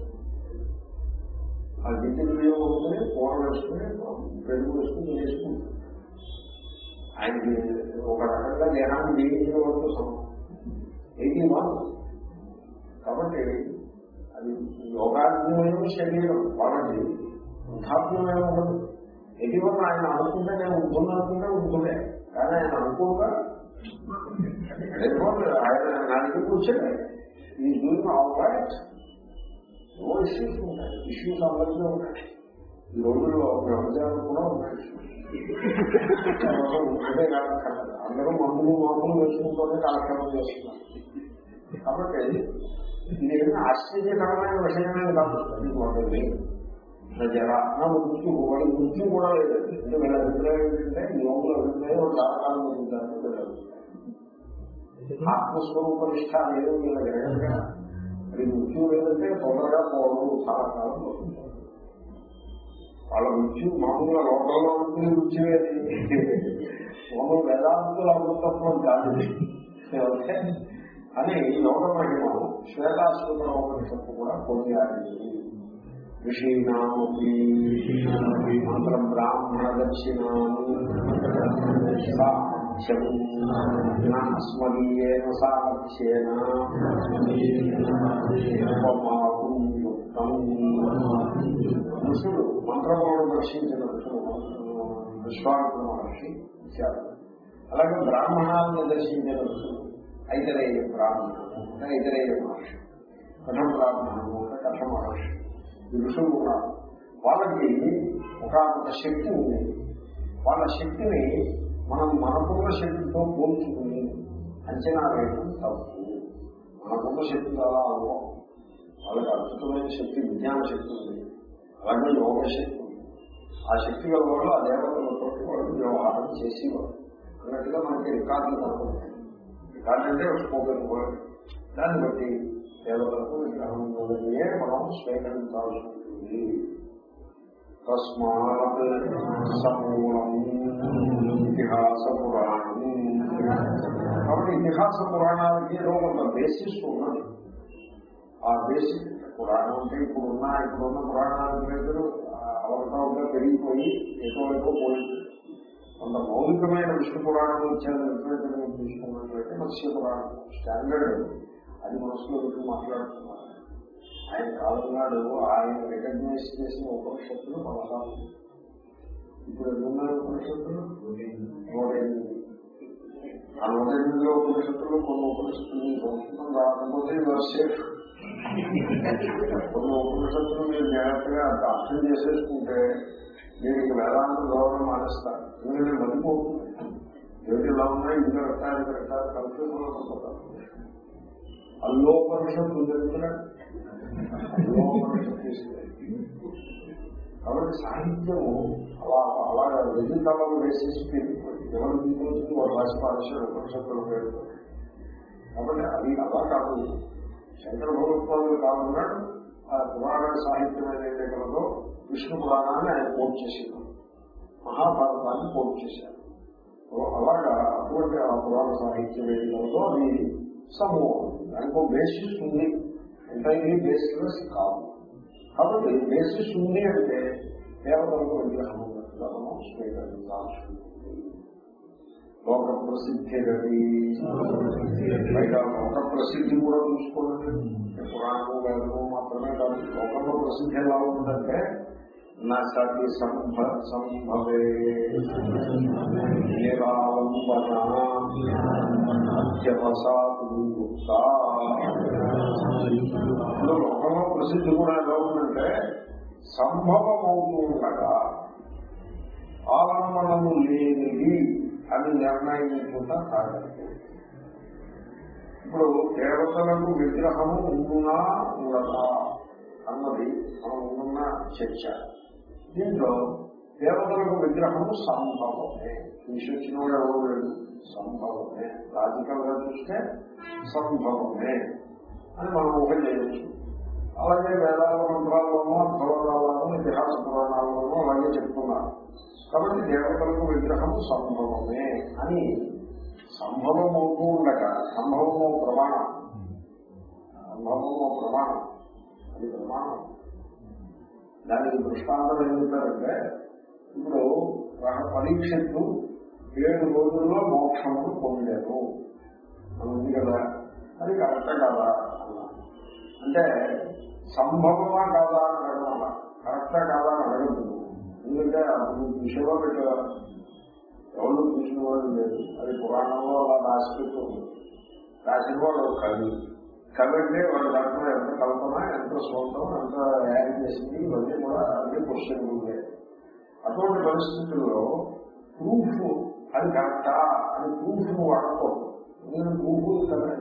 ఆ విద్యుత్ బియ్యం వండుకుని వేసుకుని పెరుగు వేసుకుని వేసుకుంటుంది ఆయనకి ఒక రకంగా దేహాన్ని జయించిన వరకు సమయం ఎయిటీ వన్ కాబట్టి అది యోగాజ్ఞమైన శరీరం వాళ్ళది వృద్ధాత్మ్యమైన ఉండదు ఎయిటీ వన్ ఆయన అనుకుంటే నేను ఉంటుంది అనుకుంటే ఉంటుందే కానీ ఆయన అనుకోక ఆయన నా దగ్గరికి వచ్చాడు ఈ doing all right no issues ఉంటాయి ఇష్యూస్ అందరికీ ఉంటాయి ఈ రోజుల్లో వ్యవసాయాలు కూడా ఉన్నాయి అదే కాదు అందరూ మందులు మామూలు వేసుకుంటూనే కాలక్షేపం చేస్తున్నారు కాబట్టి ఇది ఆశ్చర్యకరమైన విషయమే కాదు. అది మొదటి జర నా మృత్యు వాడి మృత్యు కూడా లేదు. అంటే వీళ్ళ అభిప్రాయం ఏంటంటే యోగుల అభిప్రాయం ఒక రకాల ఉంటారు ఆత్మస్వరూప నిష్ట లేదు వీళ్ళ జరగదుగా అది మృత్యు లేదంటే తొందరగా పోవడం చాలా కాలం వాళ్ళ మృత్యు మామూలుగా లోకంలో ఉంటుంది మృత్యువే అది. మామూలు వేదాంతుల అమృతత్వం కాదు. అని యోగ మహిమను శ్వేతాశ్వతోపనిషత్తు కూడా కొనియాడింది. ఋషీనామీ మంత్రం బ్రాహ్మణ దక్షిణాన్ని అస్మదీయేన సామర్థ్యేన ఉపమాకు మంత్రములను దర్శించిన ఋషులు విశ్వామిత్ర మహర్షి ఇచ్చారు. అలాగే బ్రాహ్మణాలను దర్శించిన ఋషుడు ఐతరేయ బ్రాహ్మణులు ఐతరేయ మహర్షి కఠం బ్రాహ్మణము అంటే కఠ మహర్షి ఈ ఋషులు ఉన్నారు వాళ్ళకి ఒక శక్తి ఉంది. వాళ్ళ శక్తిని మనం మనకున్న శక్తితో పోల్చుకుని అంచనా వేయడం తప్పు. మనకున్న శక్తి చాలా అనుభవం వాళ్ళకి అద్భుతమైన శక్తి విజ్ఞాన శక్తి ఉంది. అలాగే యోగ శక్తి ఉంది. ఆ శక్తి గల వాళ్ళు ఆ దేవతలతో వాళ్ళు వ్యవహారం చేసేవారు. అన్నట్టుగా మనకి రికార్డులు కనపడతాయి. రికార్డు అంటే స్పోకెన్ వర్డ్. దాన్ని బట్టి దేవతలకు విగ్రహం మనం స్వీకరించాల్సి ఉంటుంది. తస్మాత్ సమూలం ఇతిహాస పురాణం కాబట్టి ఇతిహాస పురాణాలకి ఏదో కొంత బేసిస్ ఉన్నది ఆ బేసిక్ పురాణం అంటే ఇప్పుడున్న ఇప్పుడున్న పురాణాల పేరు అవసరంగా పెరిగిపోయి ఎటువైపు పోయింది. కొంత మౌలికమైన విష్ణు పురాణం ఇచ్చేది తీసుకున్నట్లయితే మత్స్య పురాణం స్టాండర్డ్ అది మనసులో పెట్టి మాట్లాడుతున్నారు ఆయన కాలం నాడు ఆయన రికగ్నైజ్ చేసిన ఉపనిషత్తులు పదహారు. ఇప్పుడు ఎన్నున్నారు ఉపనిషత్తులు నూట ఎనిమిది ఆ నూట ఎనిమిదిలో ఉపనిషత్తులు కొన్ని ఉపనిషత్తులు సంస్కృతం రాకపోతే సేఫ్ కొన్ని ఉపనిషత్తులు మీరు జాగ్రత్తగా అర్థం చేసేసుకుంటే మీరు ఇక వేదాంత గౌరవం మానేస్తారు. ఎందుకంటే మర్చిపోతుంది ఏమిటి ఇలా ఉన్నాయి? ఇందులో పెట్టాలి పెట్టాలి కన్ఫ్యూజన్ అయిపోతారు అల్లోపనిషత్తు జరుగుతున్నాడు అల్లోపనిషత్తు తీస్తే కాబట్టి సాహిత్యము అలా అలాగా వెయ్యి కాలంలో వేసేసి ఎవరు తీసుకొచ్చి వారు రాసి పారేశారు ఉపనిషత్తుల పేరు కాబట్టి అది అలా కాదు. శంకర భగవత్పాదులు కాకుండా ఆ పురాణ సాహిత్యం ఏదైతే కలదో విష్ణు పురాణాన్ని ఆయన కోట్ చేశారు మహాభారతాన్ని కోట్ చేశారు అలాగా అటువంటి ఆ పురాణ సాహిత్యం ఏది కలదో అది సమూహం. దానికి బేసిస్ ఉంది. ఎంటైర్లీ బేస్లెస్ కాదు కాబట్టి బేసిస్ ఉంది అంటే దేవతలకు విగ్రహం ఉన్నట్టుగా మనం స్వీకరించాల్సి లోక ప్రసిద్ధి రవి పైగా లోక ప్రసిద్ధి కూడా చూసుకోండి పురాణము వేదము మాత్రమే కాదు లోకంలో ప్రసిద్ధి ఎలా ఉందంటే నా సంభ సంభవే. నిరాలంబన ఇప్పుడు లోకంలో ప్రసిద్ధి కూడా ఎలా ఉందంటే సంభవం అవుతూ ఉండగా ఆలంబనము లేనిది అని నిర్ణయించుకుంటా కాగలదు ఇప్పుడు దేవతలకు విగ్రహము ఉండునా ఉండదా అన్నది మనం ఉన్న చర్చ. దీంట్లో దేవతలకు విగ్రహము సంభవమే తీసొచ్చిన వాడు ఎవరు లేదు సంభవమే లాజికల్గా చూస్తే సంభవమే అని మనం ఊహ చేయొచ్చు అలాగే వేదాల మంత్రాల్లోనూ అర్థవరాలను ఇతిహాస పురాణాల్లోనూ అలాగే చెప్తున్నారు కాబట్టి దేవతలకు విగ్రహము సంభవమే అని సంభవం అవుతూ ఉండగా సంభవము ప్రమాణం సంభవము ప్రమాణం అది ప్రమాణం దానికి దృష్టాంతం ఏం చెప్పారంటే ఇప్పుడు పరీక్షలు ఏడు రోజుల్లో మోక్షమును పొందారు అని ఉంది కదా. అది కరెక్ట్ కదా. అంటే సంభవమా కాదా అని అడగడం కరెక్టా కాదా అని అడగదు. ఎందుకంటే అప్పుడు విషయంలో పెట్టేవారు ఎవరు చూసిన వాళ్ళు లేదు అది పురాణంలో అలా రాసిపెట్టు రాసిన వాళ్ళు కవి. కాబట్టి వాళ్ళ వాడు దాంట్లో ఎంత కల్పన ఎంత సొంతం ఎంత యాడ్ చేసింది ఇవన్నీ కూడా అన్ని క్వశ్చన్ ఉండే అటువంటి పరిస్థితుల్లో ప్రూఫ్ అది కరెక్టా అని ప్రూఫ్ వాడకూడదు నేను proof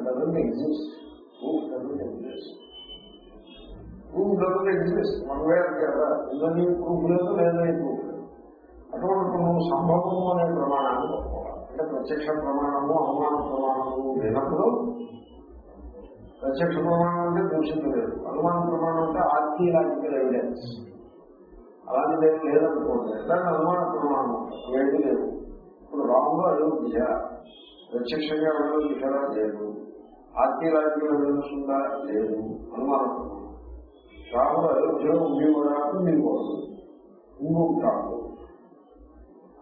doesn't exist proof doesn't exist proof doesn't exist మన వేరే కదా ఉందని ప్రూఫ్ లేదు లేదా ప్రూఫ్ లేదు. అటువంటి నువ్వు సంభవము అనే ప్రమాణాన్ని పట్టుకోవాలి అంటే ప్రత్యక్ష ప్రమాణము అనుమాన ప్రమాణము లేనప్పుడు ప్రత్యక్ష ప్రమాణం అంటే దూషితం లేదు. అనుమాన ప్రమాణం అంటే ఆర్కియలాజికల్ ఎవిడెన్స్ అలాంటిది ఏం లేదనుకోండి. దాన్ని అనుమాన ప్రమాణం? ఏది లేదు. ఇప్పుడు రాముడు అయోధ్య ప్రత్యక్షంగా అయోధ్యరా లేదు. ఆర్కియలాజికల్ ఎవిడెన్స్ ఉందా? లేదు. అనుమాన ప్రమాణం. రాముడు అయోధ్యలో ఉండేవాడా ఉండేవాడు ఉండుంటాడు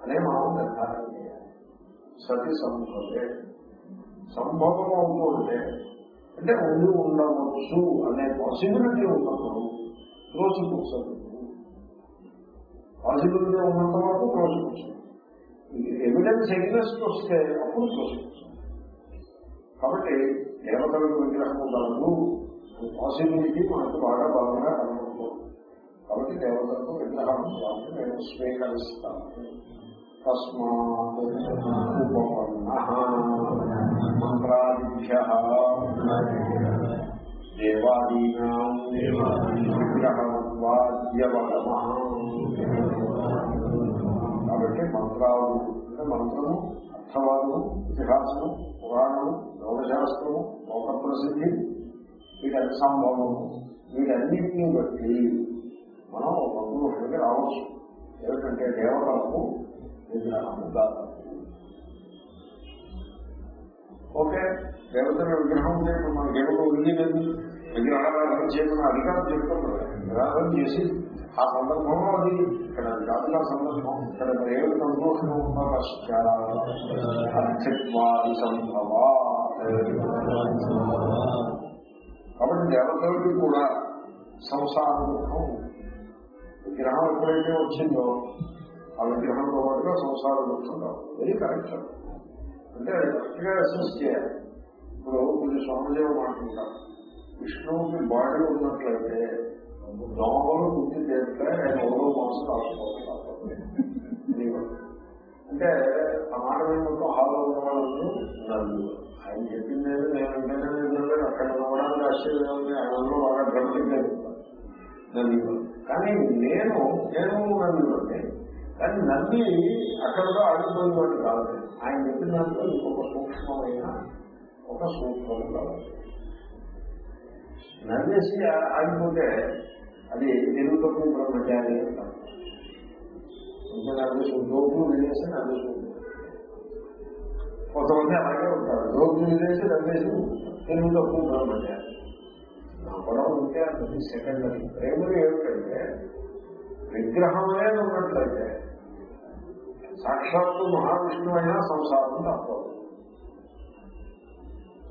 అనే మనం నిర్ధారణ చేయాలి. సతి సంభవే. సంభవం అవుతుంటే అంటే ఉండి ఉండవచ్చు అనే పాసిబిలిటీ ఉన్నప్పుడు త్రోసిపుచ్చదు. పాసిబిలిటీ ఉన్నంత వరకు త్రోసిపుచ్చదు. ఎవిడెన్స్ ఎగ్నెస్ట్ వస్తే అప్పుడు త్రోసిపుచ్చదు. కాబట్టి దేవతలకు విగ్రహం ఉండదు పాసిబిలిటీ మనకు బాగా బాగా కనబడుతుంది. కాబట్టి దేవతలకు విగ్రహం ఉండాలని నేను స్వీకరిస్తాను తస్మాత్ ఉపపన్న. మంత్రాదిభ్య దేవాదీనా విగ్రహవాద్యవగమ మంత్రాలు అంటే మంత్రము అర్థవాదము ఇతిహాసము పురాణము యోగశాస్త్రము లోక ప్రసిద్ధి వీటన్ని సంభవము. వీటన్నిటిని బట్టి మనం ఒక కంక్లూషన్కి రావచ్చు. ఏమిటంటే దేవతలకు విగ్రహము దాదాపు ఓకే. దేవతల విగ్రహం ఉంటే ఇప్పుడు మన దేవుడు ఉంది విగ్రహారాధన చేయమని అధికారం చెప్తున్నారు విగ్రహారాధన చేసి ఆ సందర్భంలో అది ఇక్కడ జాతుల సందర్భం ఇక్కడ మరి సంతోషం అర్థత్వాది సంభవా. కాబట్టి దేవతలకి కూడా సంసార దుఃఖం విగ్రహం ఎప్పుడైతే వచ్చిందో ఆ విగ్రహంతో పాటుగా సంసార దుఃఖం రావు వెరీ కరెక్ట్ అంటే అది కరెక్ట్గా అసెస్ చేయాలి ఇప్పుడు కొన్ని స్వామిదేవులు మాట్లాడతారు విష్ణువుకి బాడీ ఉన్నట్లయితే దోమలు గుర్తి చేస్తే ఆయన ఎవరో మాసం రాసుకోవాలి అంటే ఆ మాట మొత్తం హాల్లో ఉన్న వాళ్ళు నలుగురు ఆయన చెప్పింది ఏమి నేను అంటేనే అక్కడ నమ్మడానికి ఆశ్చర్యం ఉంది. ఆయనలో బాగా డ్రమటిక్ నలుగురు కానీ నేను నేను నన్ను కానీ నమ్మి అక్కడతో ఆగిపోయేవాడు కాదు. ఆయన చెప్పిన దాంట్లో ఇంకొక సూక్ష్మమైన ఒక సూక్ష్మం కావాలి. నమ్మేసి ఆగిపోతే అది తెలుగుతకు బ్రహ్మచారి అంటారు నమ్మేసి లోపులు వినేసి నమ్మేసి కొంతమంది అలాగే ఉంటారు. లోపులు వినేసి నమ్మేసి తెలుగుతకు బ్రహ్మచారి. నా కూడా ఉంటే అది సెకండరీ. ప్రేమలు ఏమిటంటే విగ్రహమే ఉన్నట్లయితే సాక్షాత్తు మహావిష్ణువు అయినా సంసారం తప్పదు.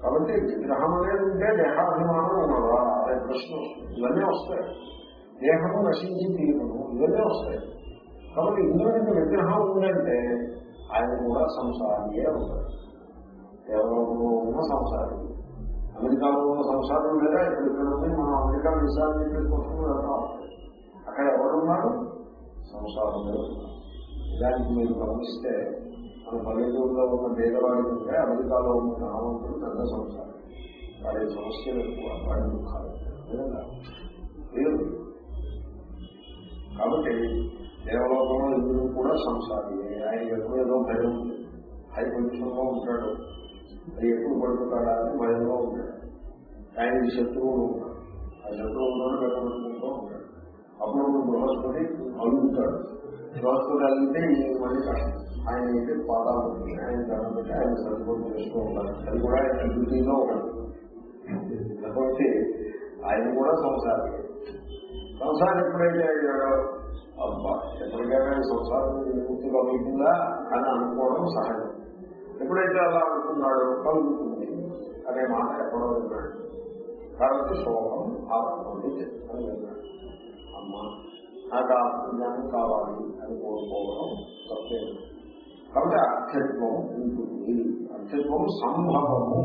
కాబట్టి విగ్రహం అనేది ఉంటే దేహాభిమానం ఉన్నదా? అనే ప్రశ్న ఇవన్నీ వస్తాయి. దేహము నశించి తీయము ఇవన్నీ వస్తాయి. కాబట్టి ఇంద్రుడికి విగ్రహం ఉందంటే ఆయన కూడా సంసారియే ఉంటాడు. దేవలోకంలో ఉన్న సంసారి. అమెరికాలో ఉన్న సంసారం లేదా ఇక్కడ ఇక్కడ ఉంది మనం అమెరికా విశాఖ కోసం వెళ్తాం అక్కడ ఎవరున్నారు? సంసారం లేదు నిజానికి మీరు గమనిస్తే మన పల్లెటూరులో ఉన్న పేదవాడి కంటే అమెరికాలో ఉన్న ధనవంతులు పెద్ద సంసారం వాడి సమస్యలు ఎక్కువ వాడి దుఃఖాలు లేదు. కాబట్టి దేవలోకంలో ఇద్దరు కూడా సంసారి. ఆయన ఎప్పుడు ఏదో భయం ఉంది. హై పొజిషన్లో ఉంటాడు. అది ఎప్పుడు పడుతుంటాడా అని భయంలో ఉంటాడు. ఆయన శత్రువులు ఉంటాడు. ఆ శత్రువులను వెతకుంటూ ఉంటాడు. అప్పుడు బృహస్పతి అలుగుతాడు బృహస్పతి అలిగితే మళ్ళీ కష్టం. ఆయన అయితే పాదాలు ఆయన దండం పెట్టి ఆయన సరిపోటు చేస్తూ ఉంటారు. అది కూడా ఆయన డ్యూటీలో ఒకటి కాబట్టి ఆయన కూడా సంసారం. సంసారం ఎప్పుడైతే అయ్యాడో అబ్బా ఎప్పటికైనా సంసారం విముక్తి కలుగుతుందా అని అనుకోవడం సహజం. ఎప్పుడైతే అలా అనుకున్నాడో కలుగుతుంది అనే మాట ఎక్కడో విన్నాడు. కాబట్టి శోకం ఆత్మని అని విన్నాడు అమ్మ నాకు ఆత్మజ్ఞానం కావాలి. అని కోరుకోవడం తప్పేది కాబట్టి అర్థత్వం ఉంటుంది. అర్థత్వం సంభవము.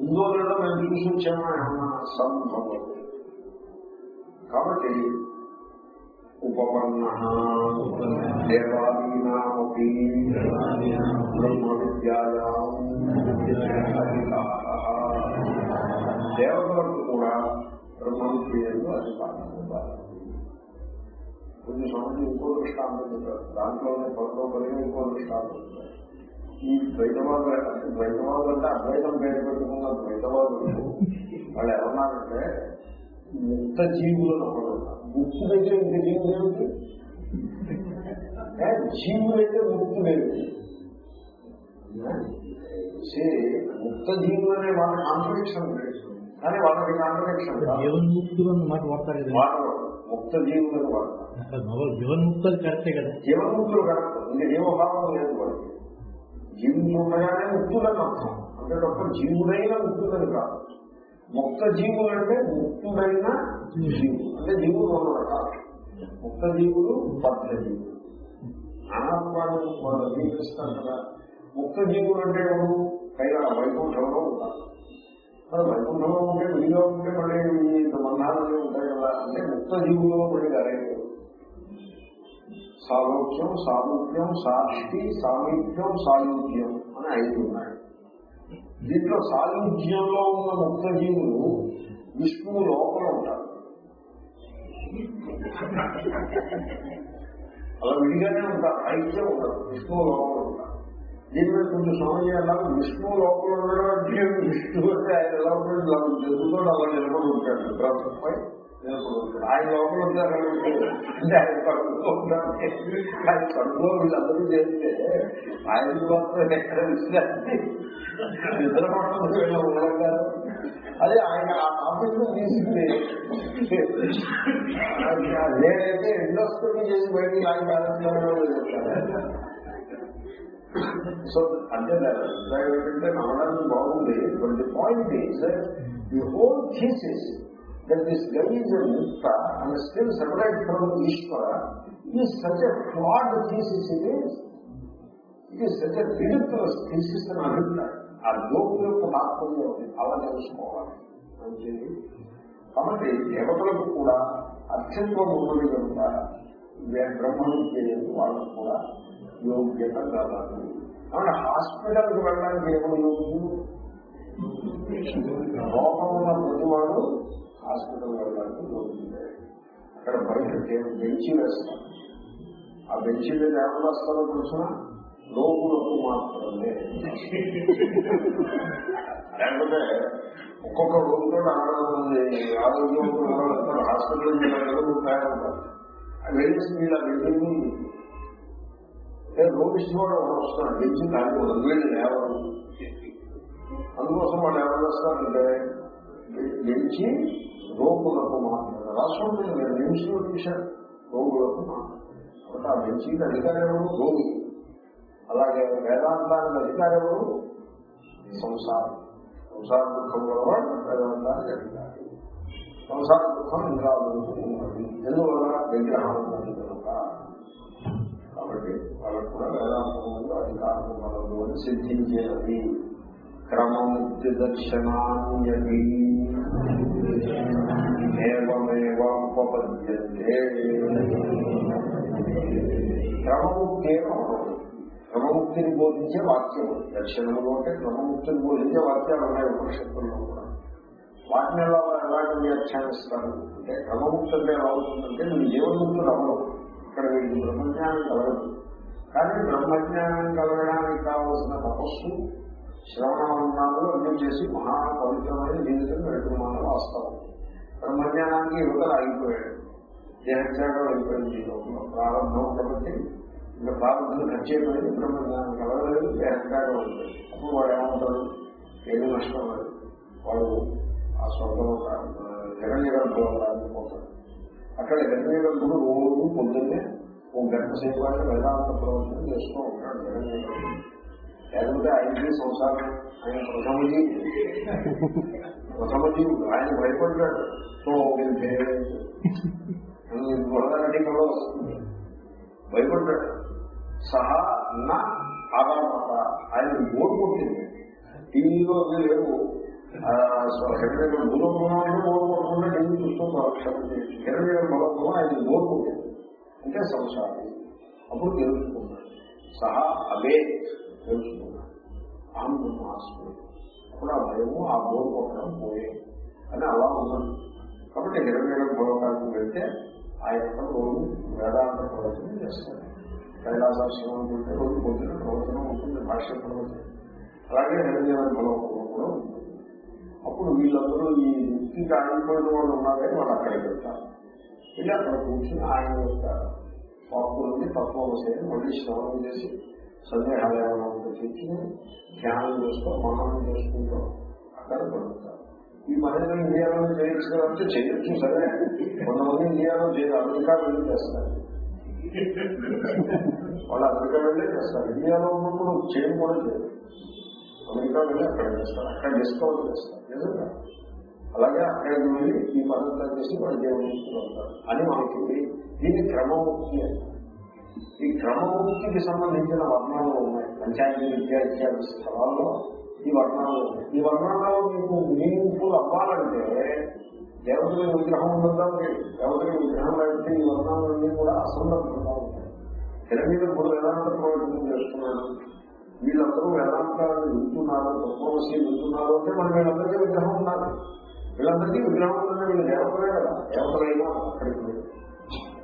ఉందో లేదో మేము చూసి వచ్చామా? ఏమన్నా సంభవం కాబట్టి ఉపపన్న దేవాదీనామపి బ్రహ్మ విద్యాయా దేవతలకు కూడా బ్రహ్మ విద్యలు అధికారం ఉండాలి. కొన్ని సమయం ఇంకో దృష్టాంతం చెప్పారు దాంట్లోనే పదలో కలిగిన ఇంకో దృష్టాంతం చెప్పారు ఈ ద్వైతవాదులు అంటే ద్వైతవాదులు అంటే అద్వైతం పేరు పెట్టుకున్న ద్వైతవాదులు వాళ్ళు ఏమన్నారంటే ముక్త జీవులను ఒకడు ముక్తి దగ్గర ఇంక జీవులు ఏమిటి ఏ, జీవులైతే ముక్తి లేదు ముక్త జీవులు అనే వాళ్ళ కాంట్రడిక్షన్ లేదు. కానీ వాళ్ళకి కాంట్రడిక్షన్ కాదు జీవన్ముక్తులు అన్న మాట వాడతారు కదా. వాడు ముక్త జీవులను వాడతారు. అసలు మామూలు జీవన్ముక్తులు కరెక్టే కదా? జీవన్ముక్తులు కరెక్ట్. ఇంకా జీవభావం లేదు వాడికి జీవుడు ఉండగానే ముక్తులని అర్థం. అంటే డాక్టర్ జీవుడైన ముక్తులని కాదు. ముక్త జీవుడు అంటే ముక్తుడైన జీవుడు. అంటే జీవుడు రెండు రకాలు ముక్త జీవుడు బద్ధ జీవుడు. అనాత్మాన్ని వాళ్ళు జీవిస్తారు కదా. ముక్త జీవుడు అంటే ఎవరు పైగా వైకుంఠంలో ఉంటారు మరి వైకుంఠంలో ఉంటే విడిగా ఉంటే మళ్ళీ ఈ ఉంటాయి కదా. అంటే ముక్త జీవుల్లో మళ్ళీ అరేంజ్ సాలోక్యం సారూప్యం సాక్షి సామీప్యం సాయుధ్యం అని ఐదు ఉన్నాయి. దీంట్లో సాయుధ్యంలో ఉన్న ముక్తజీవులు విష్ణువు లోపల ఉంటారు. అలా విడిగానే ఉంటారు. ఐక్యం ఉండదు. విష్ణువు లోపల ఉంటారు. దీని మీద కొంచెం స్వామి ఎలా విష్ణువు లోపల ఉండడం అంటే విష్ణువు అంటే ఆయన ఎలా ఉంటాడు? ఇలా జరుగుతో అలా నిలబడి ఉంటాడు. బ్రహ్మపై నిలబడి ఉంటాడు ఆయన లోపల ఉంటారు అంటే ఆయన కడుపులో ఉంటారు ఆయన కడుపులో వీళ్ళందరూ చేస్తే ఆయన మాత్రం ఎక్కడ విశ్రాంతి నిద్ర పడుతుంది వీళ్ళ ఉండడం కాదు అదే ఆయన ఆ టాపిక్ తీసుకుని నేనైతే ఇండస్ట్రీ చేసి బయటికి ఆయన చెప్తాను సో అంటే దాని అభిప్రాయం ఏంటంటే నమ్మడానికి బాగుంది but the point is the whole thesis that this guy is ముక్త and still separate from Ishwara ఈ such a flawed thesis it is it is such a ridiculous thesis అని అభిప్రాయం ఆ జోకు యొక్క తాత్పర్యం అలా తెలుసుకోవాలి మంచిది కాబట్టి దేవతలకు కూడా అత్యంతం ఉన్నది కనుక బ్రహ్మను చేయదు వాళ్ళకు కూడా యోగ్యత కలదు కాబట్టి హాస్పిటల్కి వెళ్ళడానికి ఎవరు యోగ్యులు రోగం ఉన్న ప్రతివాడు హాస్పిటల్ వెళ్ళడానికి యోగ్యులే అక్కడ బయట బెంచి వేస్తారు ఆ బెంచి మీద ఎవరు వస్తారో తెలిసిన లోపులకు మాత్రమే లేకపోతే ఒక్కొక్క రోజుతో ఆరోగ్యం హాస్పిటల్ తయారవుతారు వెళ్ళి వీళ్ళ బిల్డింగ్ రోగిష్టి కూడా వస్తున్నాడు. బెంచి దానికి వీళ్ళు లేవరు అందుకోసం వాళ్ళు ఎవరు వస్తారంటే బెంచి రోగులకు మాత్రమే రాష్ట్రంలో నేను నిమిషంలో చూశాను రోగులకు మాత్రమే కాబట్టి ఆ బెంచికి అధికారం ఎవరు రోగి అలాగే వేదాంతానికి అధికారం ఎవరు సంసారం సంసార దుఃఖం గలవాడు వేదాంతానికి అధికారి సంసార దుఃఖం ఇంకా ఉన్నది ఎందువల్ల విగ్రహం ఉన్నది కనుక కాబట్టి వాళ్ళకు కూడా వేదాంతంలో అధికారం కలదు అని సిద్ధించేది క్రమముక్తి దర్శనాన్యది ఏమేవాపద్యంతే క్రమముక్తి క్రమముక్తిని బోధించే వాక్యం దర్శనములో అంటే క్రమముక్తిని బోధించే వాక్యాలు ఉన్నాయి ఉపనిషత్తుల్లో కూడా. వాటిని ఎలా ఎలాంటి వ్యాఖ్యానిస్తారు? అంటే క్రమముక్తి అంటే ఎలా అవుతుందంటే నువ్వు జీవన్ముక్తులు అవ్వవు. ఇక్కడ వీడికి బ్రహ్మజ్ఞానం కలగదు. కానీ బ్రహ్మజ్ఞానం కలగడానికి కావలసిన తపస్సు శ్రవణాలు అన్ని చేసి మహా పవిత్రమైన జీవితం పెడుతున్నాను వాస్తవం. బ్రహ్మజ్ఞానానికి యువతలు ఆగిపోయాడు. దేహత్యాగం అయిపోయింది. లోపల ప్రారంభం కాబట్టి ఇంకా ప్రారంభం ఖర్చయిపోయింది బ్రహ్మజ్ఞానం కలగలేదు దేహత్యాగం అయిపోయింది. అప్పుడు వాడు ఏమంటాడు? ఏమి నష్టం లేదు. వాడు ఆ స్వర్గంలో హిరణ్య గర్భంలో పోతాడు అక్కడ హిరణ్య గర్భుడు రోజు పొద్దున్నే ఓ గంట సేపు వేదాంత ప్రవచనం చేస్తూ ఉంటాడు హిరణ్య గర్భుడు లేకపోతే ఆయనకి సంసారం ఆయన ప్రథమజీ. ప్రథమజీవుడు ఆయన భయపడ్డాడు. సో బురదనటికలో వస్తుంది భయపడ్డాడు. సహా నా ఆదామత ఆయన బోర్డు కొట్టింది. టీవీలో అవి లేవు. ఎక్కడైనా దూరంలో బోర్డు కొట్టకుండా టీవీ చూస్తూ క్షమం చేయొచ్చు ఇరవై ఏడు బలంలో ఆయన బోర్డు కొట్టింది. అంటే సంసారం. అప్పుడు తెలుసుకున్నాడు. సహా అవే తెలుసుకున్నాడు. అహం బ్రహ్మాస్మి అప్పుడు ఆ భయము ఆ బోర్డు కొట్టడం పోయే. అని అలా ఉన్నాను. కాబట్టి ఇరవై ఏడు భవకాలకు వెళ్తే యొక్క రోజు వేదాంత ప్రవచనం చేస్తాడు కైలాసాశ్రమం ఉంటే రోజు పొద్దున ప్రవచనం ఉంటుంది భాష్య ప్రవచనం. అలాగే నిరంజన భలోకంలో కూడా ఉంటుంది. అప్పుడు వీళ్ళందరూ ఈ వృత్తికి ఆగిపోయిన వాళ్ళు ఉన్నారని వాళ్ళు అక్కడికి వెళ్తారు. వెళ్ళి అక్కడ కూర్చుని ఆయన యొక్క పాపులని తత్వవశయం మళ్ళీ శ్రవణం చేసి సందేహాలు ఏమైనా ఉంటే తీర్చుని ధ్యానం చేస్తూ మననం చేసుకుంటూ అక్కడ పడుతారు ఈ పనిని ఇండియాలో చేయొచ్చు కాబట్టి చేయొచ్చు సరే కొంతమంది ఇండియాలో చేయరు అమెరికా వెళ్ళి చేస్తారు. వాళ్ళు అమెరికా వెళ్ళి చేస్తారు. ఇండియాలో ఉన్నప్పుడు చేయడం కూడా చేయరు. అమెరికా వెళ్ళి అక్కడ చేస్తారు. అక్కడ డిస్కవర్ చేస్తారు. నిజంగా. అలాగే అక్కడికి వెళ్ళి ఈ పదంతా చేసి వాళ్ళు దేవుడికి వెళ్తారు అని మనకి దీని క్రమముక్తి అంటారు ఈ క్రమముక్తికి సంబంధించిన వర్ణాలు ఉన్నాయి. పంచాయతీ విద్య ఇత్యాది స్థలాల్లో ఈ వర్ణాలు ఉన్నాయి. ఈ వర్ణాలలో మీకు మీనింగ్ఫుల్ అవ్వాలంటే దేవతల విగ్రహం ఉందా దేవతల విగ్రహం అయితే ఈ వర్ణాలన్నీ కూడా అసందర్భంగా ఉంటాయి. తెలంగాణ ఇప్పుడు వేదాంత ప్రవచనం చేస్తున్నాడు వీళ్ళందరూ వేదాంతాలను వింటున్నారు తత్వవశీ వింటున్నారు అంటే మన వీళ్ళందరికీ విగ్రహం ఉండాలి. వీళ్ళందరికీ విగ్రహం ఉందంటే వీళ్ళు దేవతలే కదా. దేవతలైనా అక్కడికి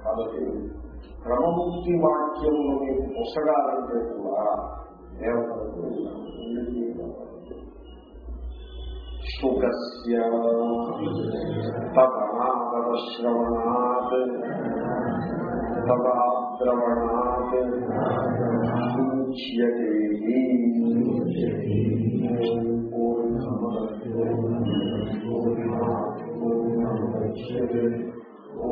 కాబట్టి క్రమముక్తి వాక్యమును మీకు పొసగాలంటే కూడా దేవతలకు ఉండాలి. శుకస్య తదనాదరశ్రవణాత్ తదాద్రవణాత్ సూచ్యతే